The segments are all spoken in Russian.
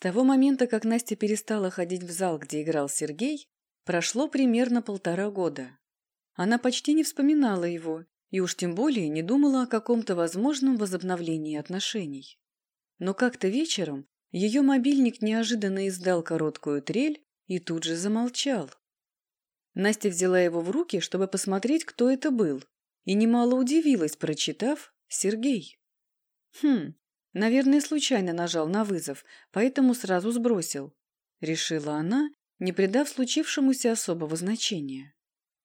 того момента, как Настя перестала ходить в зал, где играл Сергей, прошло примерно полтора года. Она почти не вспоминала его и уж тем более не думала о каком-то возможном возобновлении отношений. Но как-то вечером ее мобильник неожиданно издал короткую трель и тут же замолчал. Настя взяла его в руки, чтобы посмотреть, кто это был, и немало удивилась, прочитав «Сергей». Хм, наверное, случайно нажал на вызов, поэтому сразу сбросил. Решила она, не придав случившемуся особого значения.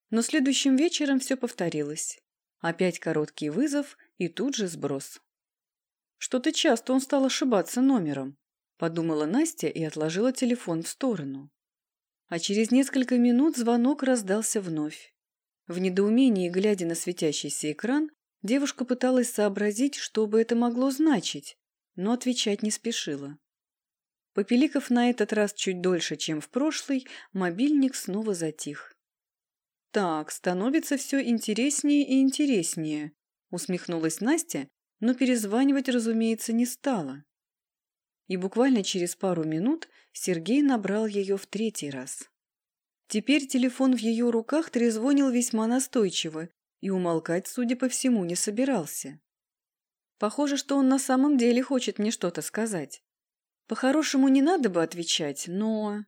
Но следующим вечером все повторилось. Опять короткий вызов и тут же сброс. Что-то часто он стал ошибаться номером, подумала Настя и отложила телефон в сторону. А через несколько минут звонок раздался вновь. В недоумении, глядя на светящийся экран, девушка пыталась сообразить, что бы это могло значить, но отвечать не спешила. Попеликов на этот раз чуть дольше, чем в прошлый, мобильник снова затих. «Так, становится все интереснее и интереснее», — усмехнулась Настя, но перезванивать, разумеется, не стала. И буквально через пару минут Сергей набрал ее в третий раз. Теперь телефон в ее руках трезвонил весьма настойчиво и умолкать, судя по всему, не собирался. Похоже, что он на самом деле хочет мне что-то сказать. По-хорошему не надо бы отвечать, но...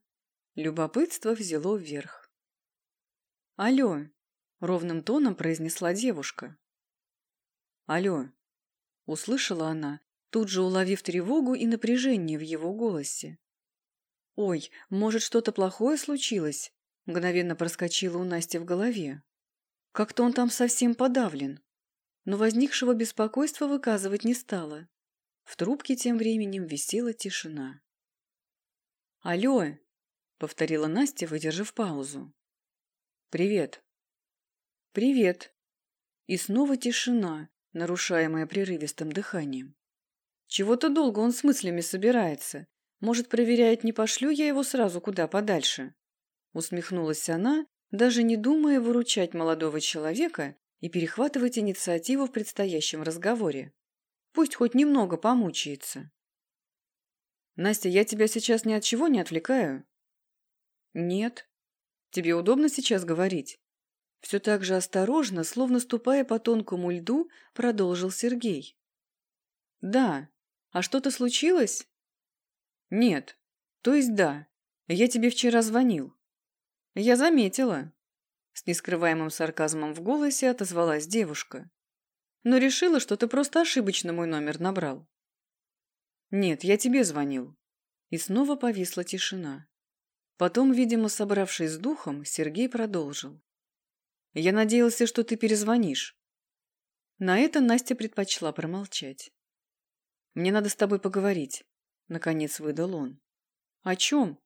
Любопытство взяло вверх. «Алло!» — ровным тоном произнесла девушка. «Алло!» — услышала она, тут же уловив тревогу и напряжение в его голосе. «Ой, может, что-то плохое случилось?» — мгновенно проскочило у Насти в голове. Как-то он там совсем подавлен. Но возникшего беспокойства выказывать не стала. В трубке тем временем висела тишина. «Алло!» — повторила Настя, выдержав паузу. «Привет». «Привет». И снова тишина, нарушаемая прерывистым дыханием. Чего-то долго он с мыслями собирается. Может, проверяет, не пошлю я его сразу куда подальше. Усмехнулась она, даже не думая выручать молодого человека и перехватывать инициативу в предстоящем разговоре. Пусть хоть немного помучается. «Настя, я тебя сейчас ни от чего не отвлекаю?» «Нет», Тебе удобно сейчас говорить?» Все так же осторожно, словно ступая по тонкому льду, продолжил Сергей. «Да. А что-то случилось?» «Нет. То есть да. Я тебе вчера звонил». «Я заметила». С нескрываемым сарказмом в голосе отозвалась девушка. «Но решила, что ты просто ошибочно мой номер набрал». «Нет, я тебе звонил». И снова повисла тишина. Потом, видимо, собравшись с духом, Сергей продолжил. «Я надеялся, что ты перезвонишь». На это Настя предпочла промолчать. «Мне надо с тобой поговорить», — наконец выдал он. «О чем?»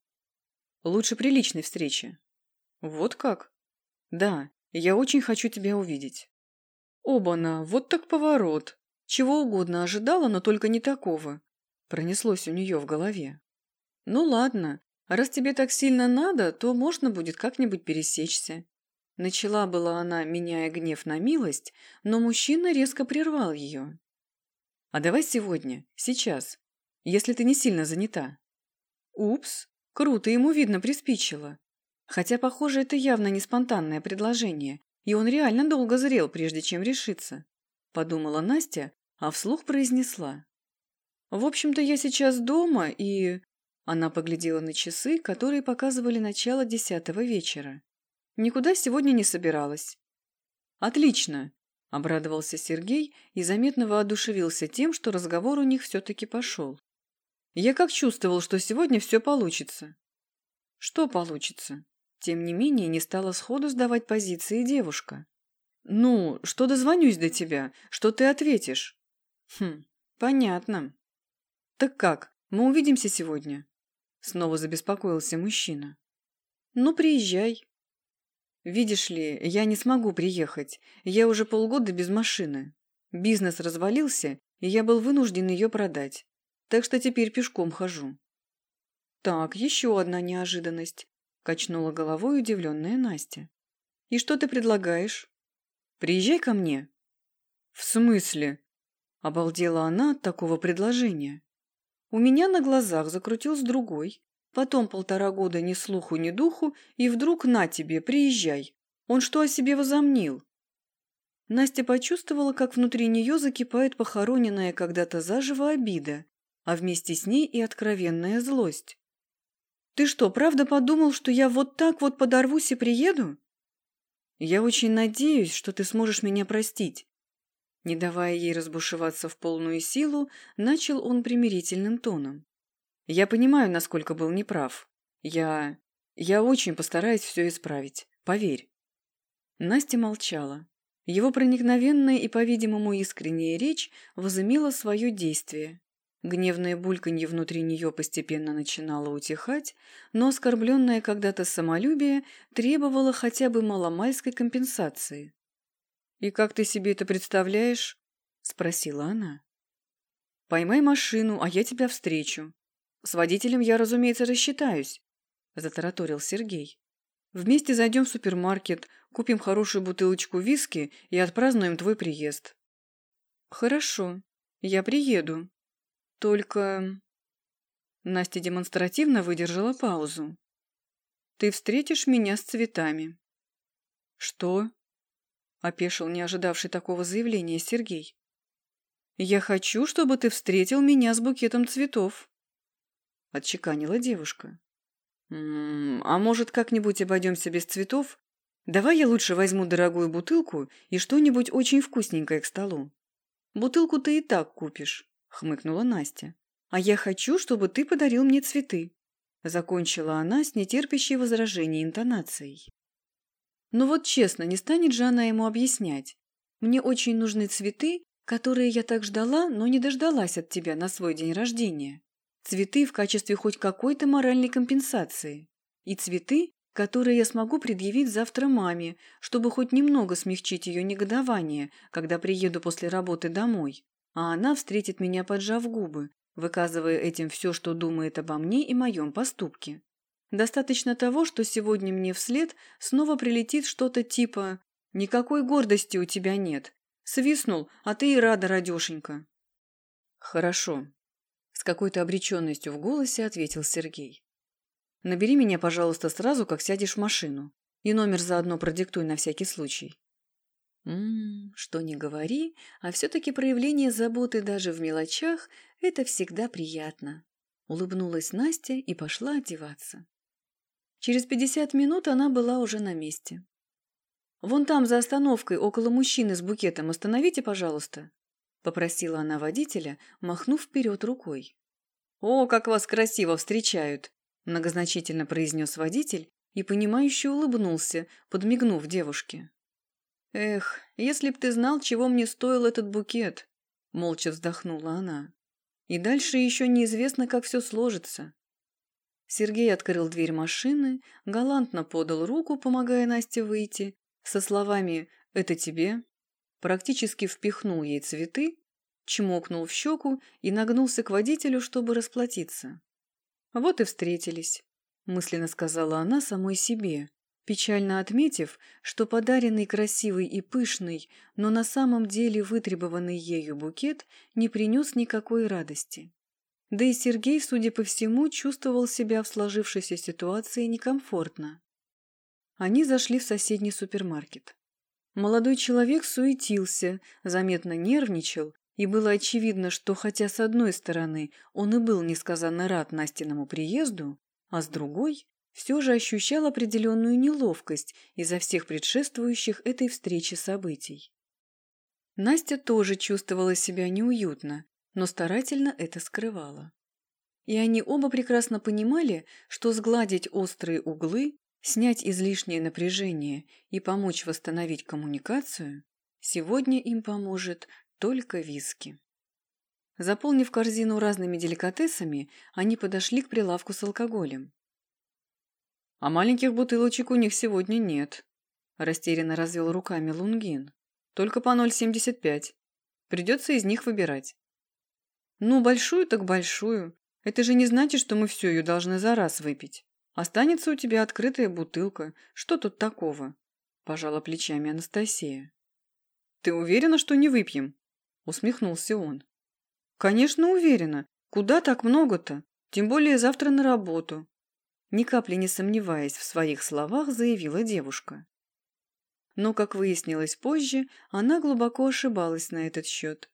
«Лучше при личной встрече». «Вот как?» «Да, я очень хочу тебя увидеть». «Оба-на, вот так поворот. Чего угодно ожидала, но только не такого», — пронеслось у нее в голове. «Ну ладно, Раз тебе так сильно надо, то можно будет как-нибудь пересечься. Начала была она, меняя гнев на милость, но мужчина резко прервал ее. «А давай сегодня, сейчас, если ты не сильно занята». «Упс, круто, ему видно приспичило. Хотя, похоже, это явно не спонтанное предложение, и он реально долго зрел, прежде чем решиться», – подумала Настя, а вслух произнесла. «В общем-то, я сейчас дома, и она поглядела на часы, которые показывали начало десятого вечера. Никуда сегодня не собиралась. «Отлично!» – обрадовался Сергей и заметно воодушевился тем, что разговор у них все-таки пошел. «Я как чувствовал, что сегодня все получится». «Что получится?» Тем не менее, не стала сходу сдавать позиции девушка. «Ну, что дозвонюсь до тебя, что ты ответишь?» «Хм, понятно. Так как, мы увидимся сегодня?» Снова забеспокоился мужчина. «Ну, приезжай». «Видишь ли, я не смогу приехать. Я уже полгода без машины. Бизнес развалился, и я был вынужден ее продать. Так что теперь пешком хожу». «Так, еще одна неожиданность», – качнула головой удивленная Настя. «И что ты предлагаешь?» «Приезжай ко мне». «В смысле?» – обалдела она от такого предложения. У меня на глазах закрутился другой. Потом полтора года ни слуху, ни духу, и вдруг на тебе, приезжай. Он что о себе возомнил? Настя почувствовала, как внутри нее закипает похороненная когда-то заживо обида, а вместе с ней и откровенная злость. «Ты что, правда подумал, что я вот так вот подорвусь и приеду?» «Я очень надеюсь, что ты сможешь меня простить». Не давая ей разбушеваться в полную силу, начал он примирительным тоном. «Я понимаю, насколько был неправ. Я... я очень постараюсь все исправить. Поверь». Настя молчала. Его проникновенная и, по-видимому, искренняя речь возымела свое действие. Гневное бульканье внутри нее постепенно начинало утихать, но оскорбленное когда-то самолюбие требовало хотя бы маломальской компенсации. «И как ты себе это представляешь?» – спросила она. «Поймай машину, а я тебя встречу. С водителем я, разумеется, рассчитаюсь», – затараторил Сергей. «Вместе зайдем в супермаркет, купим хорошую бутылочку виски и отпразднуем твой приезд». «Хорошо, я приеду», только...» Настя демонстративно выдержала паузу. «Ты встретишь меня с цветами». «Что?» – опешил не ожидавший такого заявления Сергей. «Я хочу, чтобы ты встретил меня с букетом цветов», – отчеканила девушка. «М -м, «А может, как-нибудь обойдемся без цветов? Давай я лучше возьму дорогую бутылку и что-нибудь очень вкусненькое к столу. Бутылку ты и так купишь хмыкнула Настя. «А я хочу, чтобы ты подарил мне цветы», закончила она с нетерпящей возражений интонацией. Но вот честно, не станет же она ему объяснять. Мне очень нужны цветы, которые я так ждала, но не дождалась от тебя на свой день рождения. Цветы в качестве хоть какой-то моральной компенсации. И цветы, которые я смогу предъявить завтра маме, чтобы хоть немного смягчить ее негодование, когда приеду после работы домой а она встретит меня, поджав губы, выказывая этим все, что думает обо мне и моем поступке. Достаточно того, что сегодня мне вслед снова прилетит что-то типа «Никакой гордости у тебя нет. Свистнул, а ты и рада, радешенька». «Хорошо», — с какой-то обреченностью в голосе ответил Сергей. «Набери меня, пожалуйста, сразу, как сядешь в машину, и номер заодно продиктуй на всякий случай». Ммм, что не говори, а все-таки проявление заботы даже в мелочах – это всегда приятно. Улыбнулась Настя и пошла одеваться. Через пятьдесят минут она была уже на месте. «Вон там, за остановкой, около мужчины с букетом, остановите, пожалуйста», – попросила она водителя, махнув вперед рукой. «О, как вас красиво встречают!» – многозначительно произнес водитель и, понимающе улыбнулся, подмигнув девушке. «Эх, если б ты знал, чего мне стоил этот букет!» Молча вздохнула она. «И дальше еще неизвестно, как все сложится». Сергей открыл дверь машины, галантно подал руку, помогая Насте выйти, со словами «это тебе», практически впихнул ей цветы, чмокнул в щеку и нагнулся к водителю, чтобы расплатиться. «Вот и встретились», – мысленно сказала она самой себе, печально отметив, что подаренный красивый и пышный, но на самом деле вытребованный ею букет не принес никакой радости. Да и Сергей, судя по всему, чувствовал себя в сложившейся ситуации некомфортно. Они зашли в соседний супермаркет. Молодой человек суетился, заметно нервничал, и было очевидно, что хотя с одной стороны он и был несказанно рад Настиному приезду, а с другой все же ощущал определенную неловкость из-за всех предшествующих этой встречи событий. Настя тоже чувствовала себя неуютно, но старательно это скрывала. И они оба прекрасно понимали, что сгладить острые углы, снять излишнее напряжение и помочь восстановить коммуникацию сегодня им поможет только виски. Заполнив корзину разными деликатесами, они подошли к прилавку с алкоголем. «А маленьких бутылочек у них сегодня нет», – растерянно развел руками Лунгин. «Только по 0,75. Придется из них выбирать». «Ну, большую так большую. Это же не значит, что мы всю ее должны за раз выпить. Останется у тебя открытая бутылка. Что тут такого?» – пожала плечами Анастасия. «Ты уверена, что не выпьем?» – усмехнулся он. «Конечно, уверена. Куда так много-то? Тем более завтра на работу. Ни капли не сомневаясь в своих словах, заявила девушка. Но, как выяснилось позже, она глубоко ошибалась на этот счет.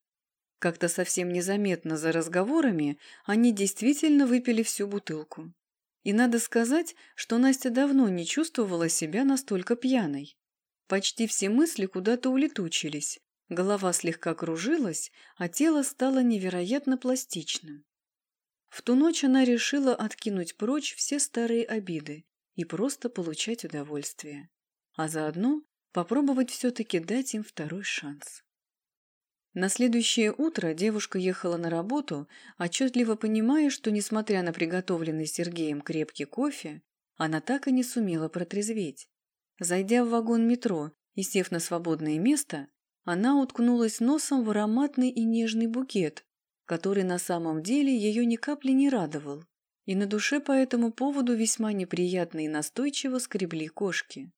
Как-то совсем незаметно за разговорами они действительно выпили всю бутылку. И надо сказать, что Настя давно не чувствовала себя настолько пьяной. Почти все мысли куда-то улетучились, голова слегка кружилась, а тело стало невероятно пластичным. В ту ночь она решила откинуть прочь все старые обиды и просто получать удовольствие, а заодно попробовать все-таки дать им второй шанс. На следующее утро девушка ехала на работу, отчетливо понимая, что, несмотря на приготовленный Сергеем крепкий кофе, она так и не сумела протрезветь. Зайдя в вагон метро и сев на свободное место, она уткнулась носом в ароматный и нежный букет, который на самом деле ее ни капли не радовал, и на душе по этому поводу весьма неприятно и настойчиво скребли кошки.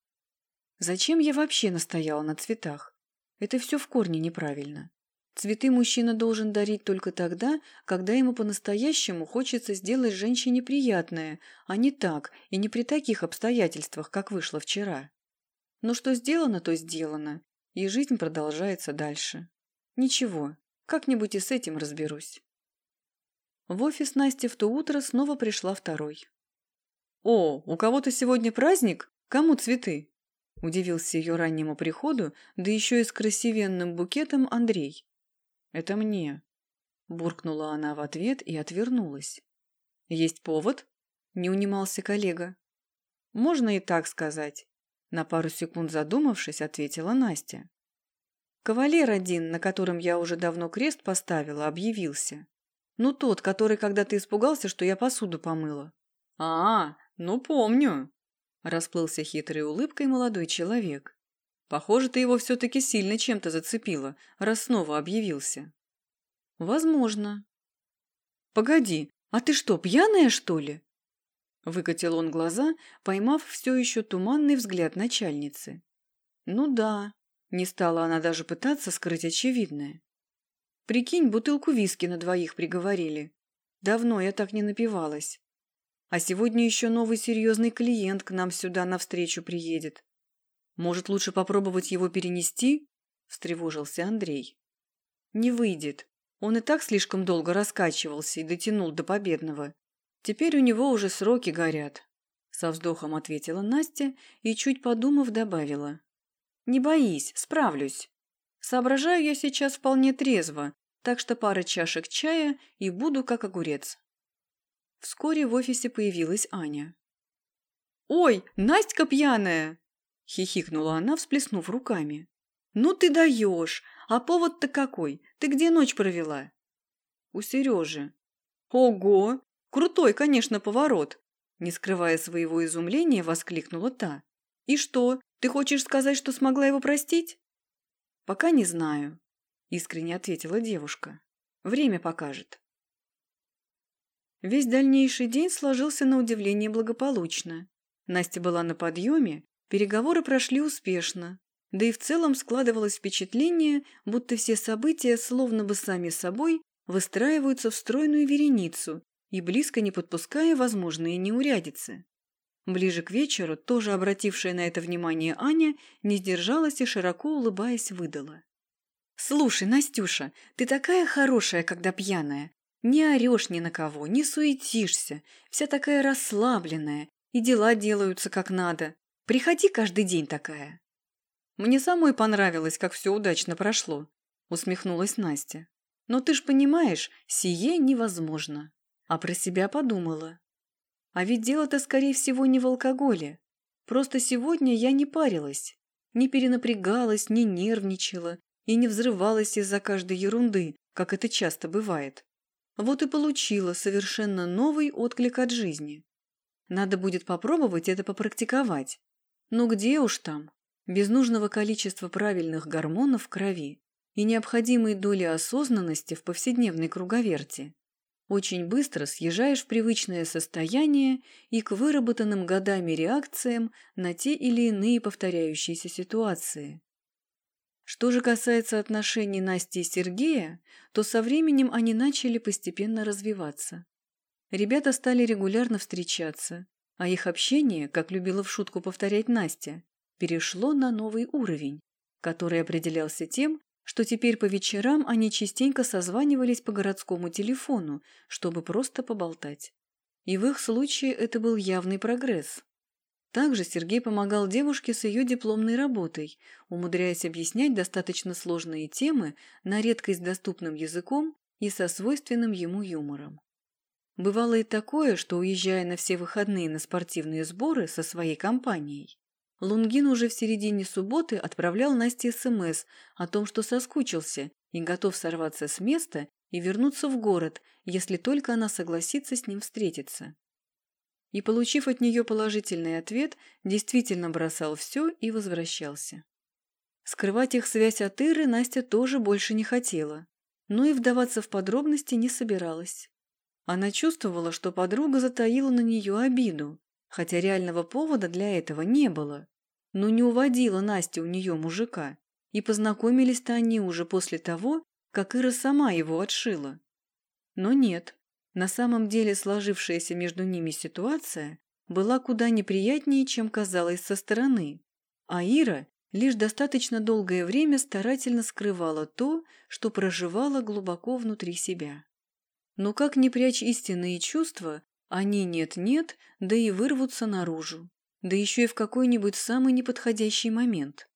Зачем я вообще настояла на цветах? Это все в корне неправильно. Цветы мужчина должен дарить только тогда, когда ему по-настоящему хочется сделать женщине приятное, а не так и не при таких обстоятельствах, как вышло вчера. Но что сделано, то сделано, и жизнь продолжается дальше. Ничего, как-нибудь и с этим разберусь. В офис Настя в то утро снова пришла второй. «О, у кого-то сегодня праздник? Кому цветы?» Удивился ее раннему приходу, да еще и с красивенным букетом Андрей. «Это мне», – буркнула она в ответ и отвернулась. «Есть повод?» – не унимался коллега. «Можно и так сказать», – на пару секунд задумавшись, ответила Настя. «Кавалер один, на котором я уже давно крест поставила, объявился. Ну, тот, который когда ты испугался, что я посуду помыла». «А, ну помню», – расплылся хитрой улыбкой молодой человек. Похоже, ты его все-таки сильно чем-то зацепила, раз снова объявился. Возможно. Погоди, а ты что, пьяная, что ли? Выкатил он глаза, поймав все еще туманный взгляд начальницы. Ну да, не стала она даже пытаться скрыть очевидное. Прикинь, бутылку виски на двоих приговорили. Давно я так не напивалась. А сегодня еще новый серьезный клиент к нам сюда навстречу приедет. Может, лучше попробовать его перенести? Встревожился Андрей. Не выйдет. Он и так слишком долго раскачивался и дотянул до победного. Теперь у него уже сроки горят. Со вздохом ответила Настя и, чуть подумав, добавила. Не боись, справлюсь. Соображаю я сейчас вполне трезво, так что пара чашек чая и буду как огурец. Вскоре в офисе появилась Аня. «Ой, Настя пьяная!» – хихикнула она, всплеснув руками. «Ну ты даешь! А повод-то какой? Ты где ночь провела?» «У Сережи». «Ого! Крутой, конечно, поворот!» Не скрывая своего изумления, воскликнула та. «И что, ты хочешь сказать, что смогла его простить?» «Пока не знаю», – искренне ответила девушка. «Время покажет». Весь дальнейший день сложился на удивление благополучно. Настя была на подъеме Переговоры прошли успешно, да и в целом складывалось впечатление, будто все события словно бы сами собой выстраиваются в стройную вереницу и близко не подпуская возможные неурядицы. Ближе к вечеру, тоже обратившая на это внимание Аня, не сдержалась и, широко улыбаясь, выдала. «Слушай, Настюша, ты такая хорошая, когда пьяная. Не орешь ни на кого, не суетишься, вся такая расслабленная, и дела делаются как надо. Приходи каждый день такая». «Мне самой понравилось, как все удачно прошло», – усмехнулась Настя. «Но ты ж понимаешь, сие невозможно». А про себя подумала. А ведь дело-то, скорее всего, не в алкоголе. Просто сегодня я не парилась, не перенапрягалась, не нервничала и не взрывалась из-за каждой ерунды, как это часто бывает. Вот и получила совершенно новый отклик от жизни. Надо будет попробовать это попрактиковать. Ну где уж там? Без нужного количества правильных гормонов в крови и необходимой доли осознанности в повседневной круговерти. Очень быстро съезжаешь в привычное состояние и к выработанным годами реакциям на те или иные повторяющиеся ситуации. Что же касается отношений Насти и Сергея, то со временем они начали постепенно развиваться. Ребята стали регулярно встречаться, а их общение, как любила в шутку повторять Настя, перешло на новый уровень, который определялся тем, что теперь по вечерам они частенько созванивались по городскому телефону, чтобы просто поболтать. И в их случае это был явный прогресс. Также Сергей помогал девушке с ее дипломной работой, умудряясь объяснять достаточно сложные темы на редкость доступным языком и со свойственным ему юмором. Бывало и такое, что, уезжая на все выходные на спортивные сборы со своей компанией, Лунгин уже в середине субботы отправлял Насте СМС о том, что соскучился и готов сорваться с места и вернуться в город, если только она согласится с ним встретиться и, получив от нее положительный ответ, действительно бросал все и возвращался. Скрывать их связь от Иры Настя тоже больше не хотела, но и вдаваться в подробности не собиралась. Она чувствовала, что подруга затаила на нее обиду, хотя реального повода для этого не было. Но не уводила Настя у нее мужика, и познакомились-то они уже после того, как Ира сама его отшила. Но нет, на самом деле сложившаяся между ними ситуация была куда неприятнее, чем казалось со стороны, а Ира лишь достаточно долгое время старательно скрывала то, что проживала глубоко внутри себя. Но как не прячь истинные чувства, они нет-нет, да и вырвутся наружу, да еще и в какой-нибудь самый неподходящий момент.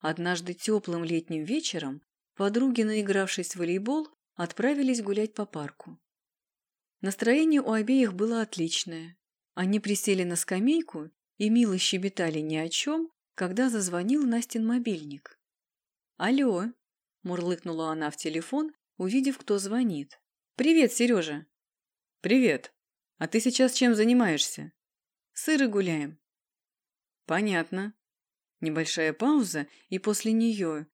Однажды теплым летним вечером подруги, наигравшись в волейбол, отправились гулять по парку. Настроение у обеих было отличное. Они присели на скамейку и мило щебетали ни о чем, когда зазвонил Настин мобильник. «Алло!» – мурлыкнула она в телефон, увидев, кто звонит. «Привет, Сережа!» «Привет! А ты сейчас чем занимаешься?» «Сыры гуляем». «Понятно». Небольшая пауза, и после нее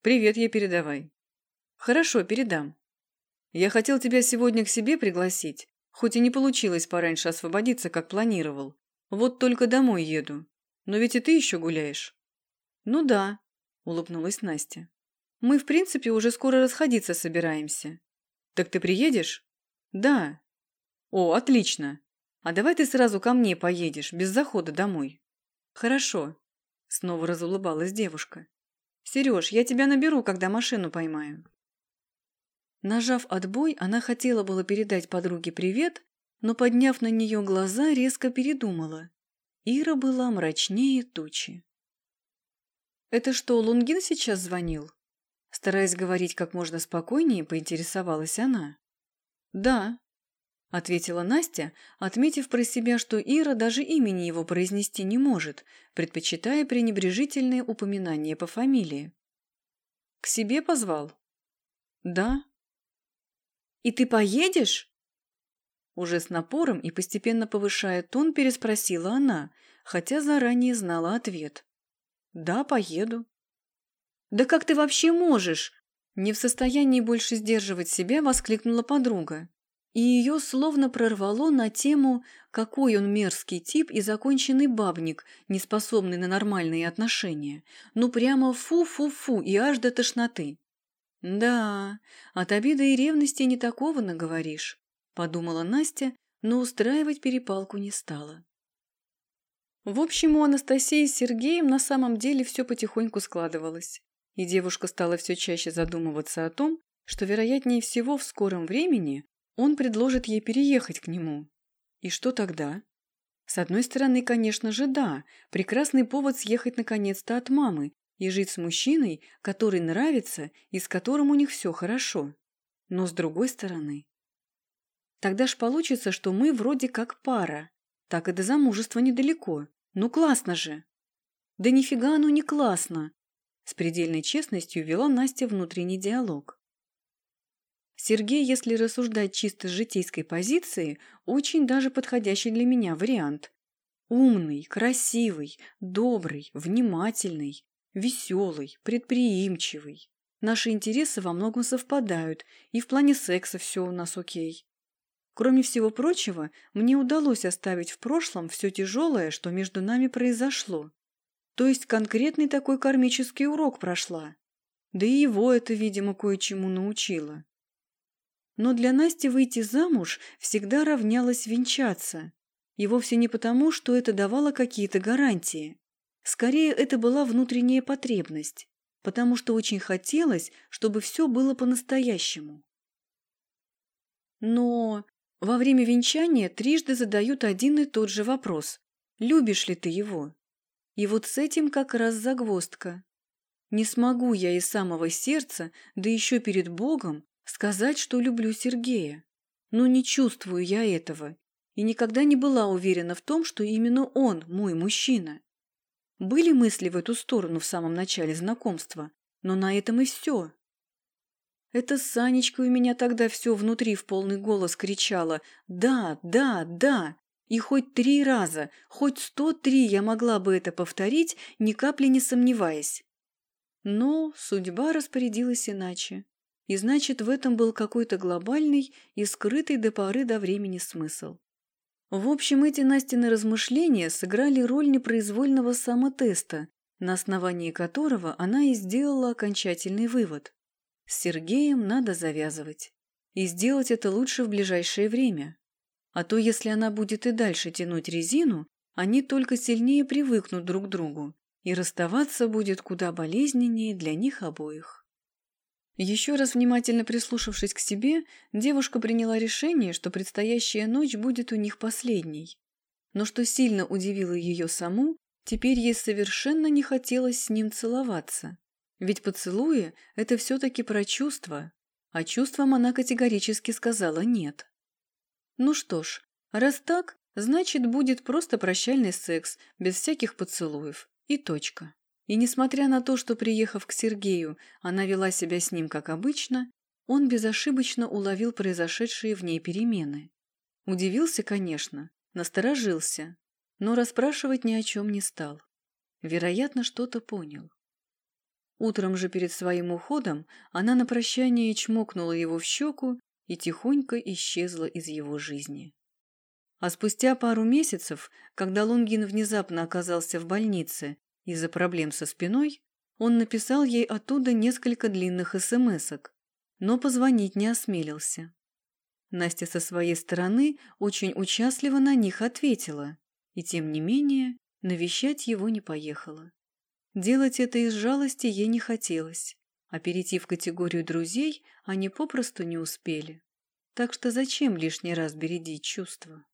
«Привет, я передавай». «Хорошо, передам». Я хотел тебя сегодня к себе пригласить, хоть и не получилось пораньше освободиться, как планировал. Вот только домой еду. Но ведь и ты еще гуляешь». «Ну да», – улыбнулась Настя. «Мы, в принципе, уже скоро расходиться собираемся». «Так ты приедешь?» «Да». «О, отлично. А давай ты сразу ко мне поедешь, без захода домой». «Хорошо», – снова разулыбалась девушка. «Сереж, я тебя наберу, когда машину поймаю». Нажав отбой, она хотела было передать подруге привет, но, подняв на нее глаза, резко передумала. Ира была мрачнее тучи. «Это что, Лунгин сейчас звонил?» Стараясь говорить как можно спокойнее, поинтересовалась она. «Да», — ответила Настя, отметив про себя, что Ира даже имени его произнести не может, предпочитая пренебрежительное упоминание по фамилии. «К себе позвал?» «Да», «И ты поедешь?» Уже с напором и постепенно повышая тон, переспросила она, хотя заранее знала ответ. «Да, поеду». «Да как ты вообще можешь?» Не в состоянии больше сдерживать себя, воскликнула подруга. И ее словно прорвало на тему, какой он мерзкий тип и законченный бабник, не способный на нормальные отношения. Ну прямо фу-фу-фу и аж до тошноты. «Да, от обиды и ревности не такого наговоришь», – подумала Настя, но устраивать перепалку не стала. В общем, у Анастасии с Сергеем на самом деле все потихоньку складывалось, и девушка стала все чаще задумываться о том, что, вероятнее всего, в скором времени он предложит ей переехать к нему. И что тогда? С одной стороны, конечно же, да, прекрасный повод съехать наконец-то от мамы и жить с мужчиной, который нравится и с которым у них все хорошо. Но с другой стороны... Тогда ж получится, что мы вроде как пара. Так и до замужества недалеко. Ну классно же! Да нифига оно не классно! С предельной честностью вела Настя внутренний диалог. Сергей, если рассуждать чисто с житейской позиции, очень даже подходящий для меня вариант. Умный, красивый, добрый, внимательный, Веселый, предприимчивый. Наши интересы во многом совпадают, и в плане секса все у нас окей. Кроме всего прочего, мне удалось оставить в прошлом все тяжелое, что между нами произошло. То есть конкретный такой кармический урок прошла. Да и его это, видимо, кое-чему научило. Но для Насти выйти замуж всегда равнялось венчаться. И вовсе не потому, что это давало какие-то гарантии. Скорее, это была внутренняя потребность, потому что очень хотелось, чтобы все было по-настоящему. Но во время венчания трижды задают один и тот же вопрос. Любишь ли ты его? И вот с этим как раз загвоздка. Не смогу я из самого сердца, да еще перед Богом, сказать, что люблю Сергея. Но не чувствую я этого и никогда не была уверена в том, что именно он мой мужчина. Были мысли в эту сторону в самом начале знакомства, но на этом и все. Это с Санечкой у меня тогда все внутри в полный голос кричало «Да, да, да!» И хоть три раза, хоть сто три я могла бы это повторить, ни капли не сомневаясь. Но судьба распорядилась иначе. И значит, в этом был какой-то глобальный и скрытый до поры до времени смысл. В общем, эти Настины размышления сыграли роль непроизвольного самотеста, на основании которого она и сделала окончательный вывод. С Сергеем надо завязывать. И сделать это лучше в ближайшее время. А то, если она будет и дальше тянуть резину, они только сильнее привыкнут друг к другу, и расставаться будет куда болезненнее для них обоих. Еще раз внимательно прислушавшись к себе, девушка приняла решение, что предстоящая ночь будет у них последней. Но что сильно удивило ее саму, теперь ей совершенно не хотелось с ним целоваться. Ведь поцелуи – это все-таки про чувства, а чувствам она категорически сказала «нет». Ну что ж, раз так, значит, будет просто прощальный секс, без всяких поцелуев. И точка. И несмотря на то, что, приехав к Сергею, она вела себя с ним как обычно, он безошибочно уловил произошедшие в ней перемены. Удивился, конечно, насторожился, но расспрашивать ни о чем не стал. Вероятно, что-то понял. Утром же перед своим уходом она на прощание чмокнула его в щеку и тихонько исчезла из его жизни. А спустя пару месяцев, когда Лунгин внезапно оказался в больнице из-за проблем со спиной, он написал ей оттуда несколько длинных смс-ок, но позвонить не осмелился. Настя со своей стороны очень участливо на них ответила, и тем не менее навещать его не поехала. Делать это из жалости ей не хотелось, а перейти в категорию друзей они попросту не успели. Так что зачем лишний раз бередить чувства?